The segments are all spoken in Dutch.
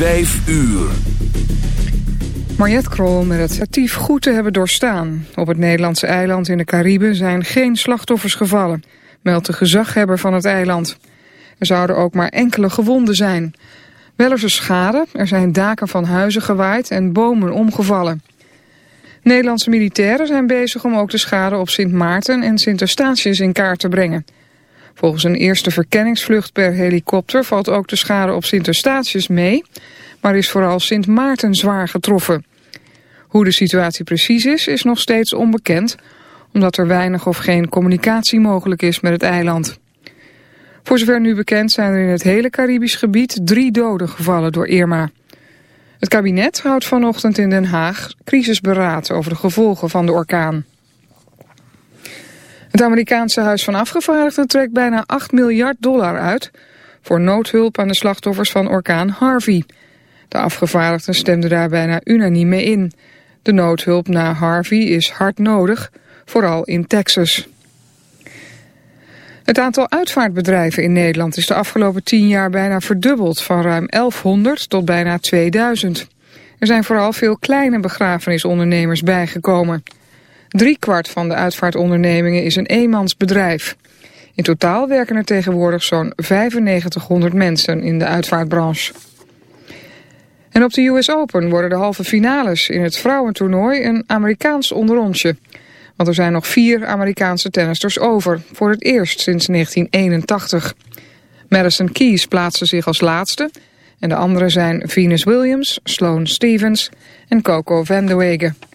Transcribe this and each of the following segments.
Vijf uur. Mariette Krol met het actief goed te hebben doorstaan. Op het Nederlandse eiland in de Cariben zijn geen slachtoffers gevallen, meldt de gezaghebber van het eiland. Er zouden ook maar enkele gewonden zijn. Wel is er schade, er zijn daken van huizen gewaaid en bomen omgevallen. Nederlandse militairen zijn bezig om ook de schade op Sint Maarten en Sint Eustatius in kaart te brengen. Volgens een eerste verkenningsvlucht per helikopter valt ook de schade op Sint Eustatius mee, maar is vooral Sint Maarten zwaar getroffen. Hoe de situatie precies is, is nog steeds onbekend, omdat er weinig of geen communicatie mogelijk is met het eiland. Voor zover nu bekend zijn er in het hele Caribisch gebied drie doden gevallen door Irma. Het kabinet houdt vanochtend in Den Haag crisisberaad over de gevolgen van de orkaan. Het Amerikaanse Huis van Afgevaardigden trekt bijna 8 miljard dollar uit... voor noodhulp aan de slachtoffers van orkaan Harvey. De afgevaardigden stemden daar bijna unaniem mee in. De noodhulp na Harvey is hard nodig, vooral in Texas. Het aantal uitvaartbedrijven in Nederland is de afgelopen tien jaar bijna verdubbeld... van ruim 1100 tot bijna 2000. Er zijn vooral veel kleine begrafenisondernemers bijgekomen... Drie kwart van de uitvaartondernemingen is een eenmansbedrijf. In totaal werken er tegenwoordig zo'n 9500 mensen in de uitvaartbranche. En op de US Open worden de halve finales in het vrouwentoernooi een Amerikaans onderontje. Want er zijn nog vier Amerikaanse tennisters over, voor het eerst sinds 1981. Madison Keys plaatste zich als laatste en de anderen zijn Venus Williams, Sloane Stevens en Coco van de Wegen.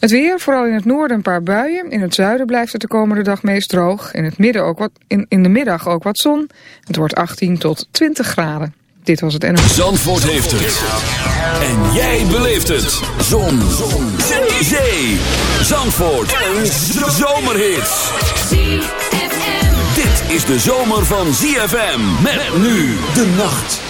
Het weer, vooral in het noorden een paar buien. In het zuiden blijft het de komende dag meest droog. In, het midden ook wat, in, in de middag ook wat zon. Het wordt 18 tot 20 graden. Dit was het NOS. Zandvoort heeft het. En jij beleeft het. Zon. zon. Zee. Zee. Zandvoort. Een zomerhit. Dit is de zomer van ZFM. Met nu de nacht.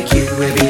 like you every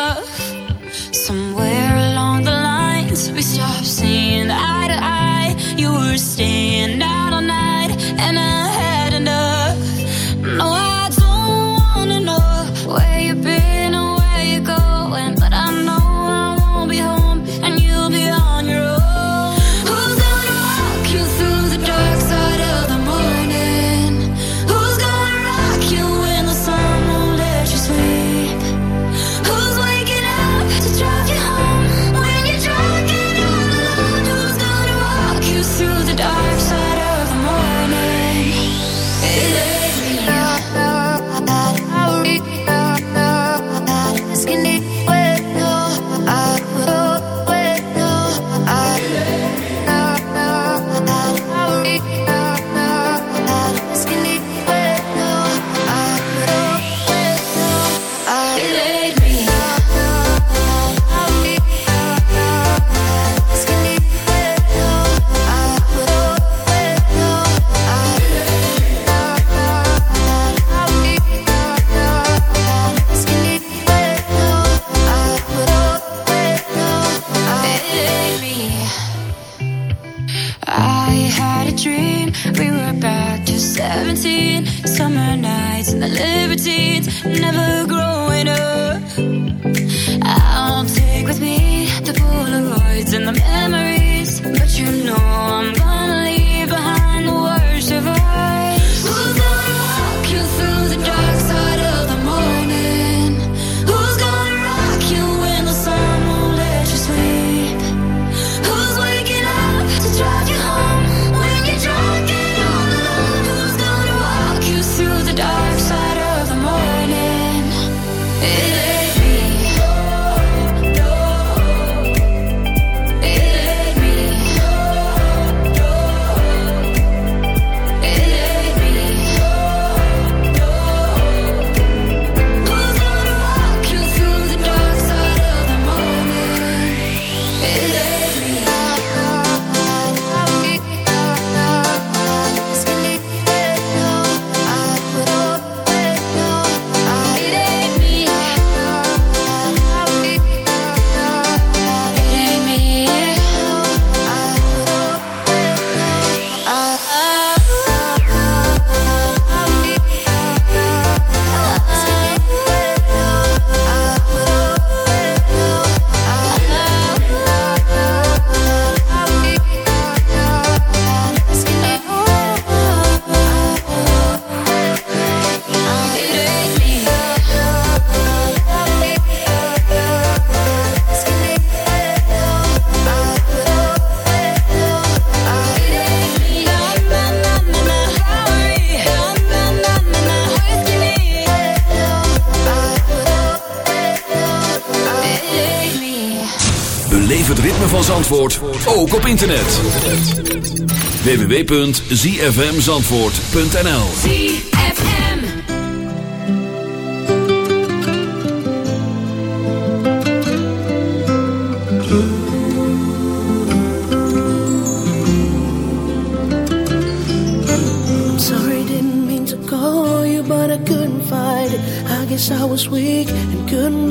op internet. www.zfmzandvoort.nl sorry didn't mean to call you but I couldn't it I was weak and couldn't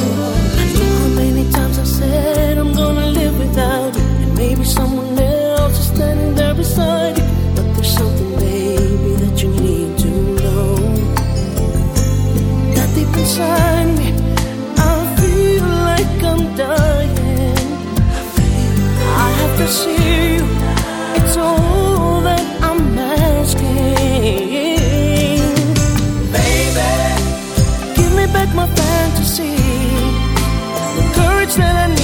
see the courage that I need.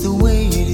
the way it is.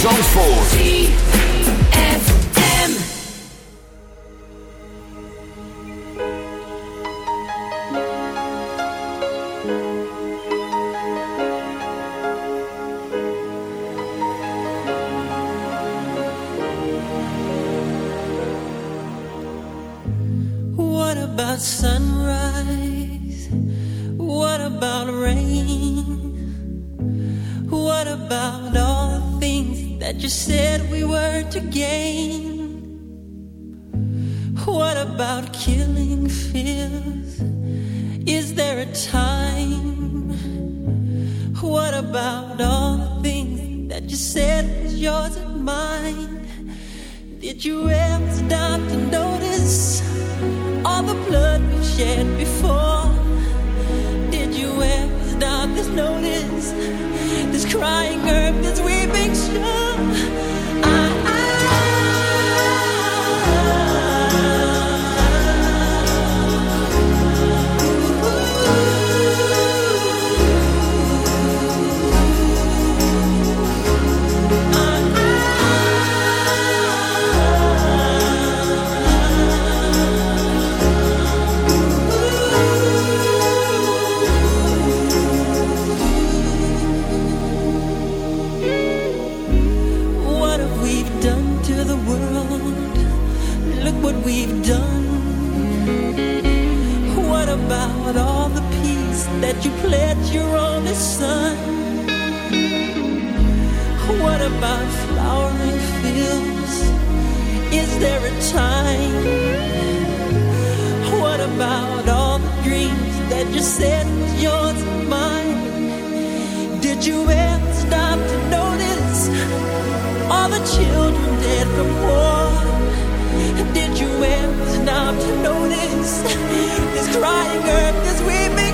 Zandvoort. there a time? What about all the dreams that you said was yours and mine? Did you ever stop to notice all the children dead from war? Did you ever stop to notice this crying earth, this weeping?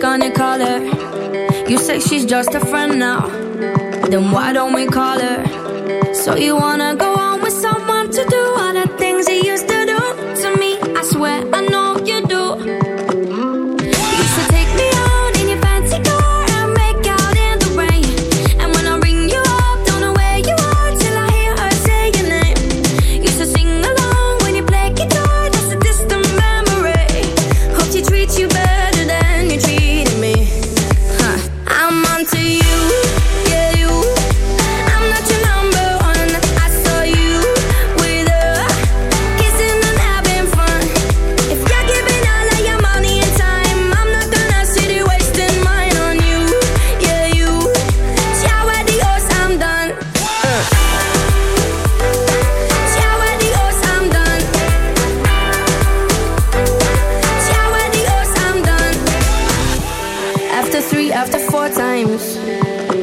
gonna call her. You say she's just a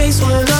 face when I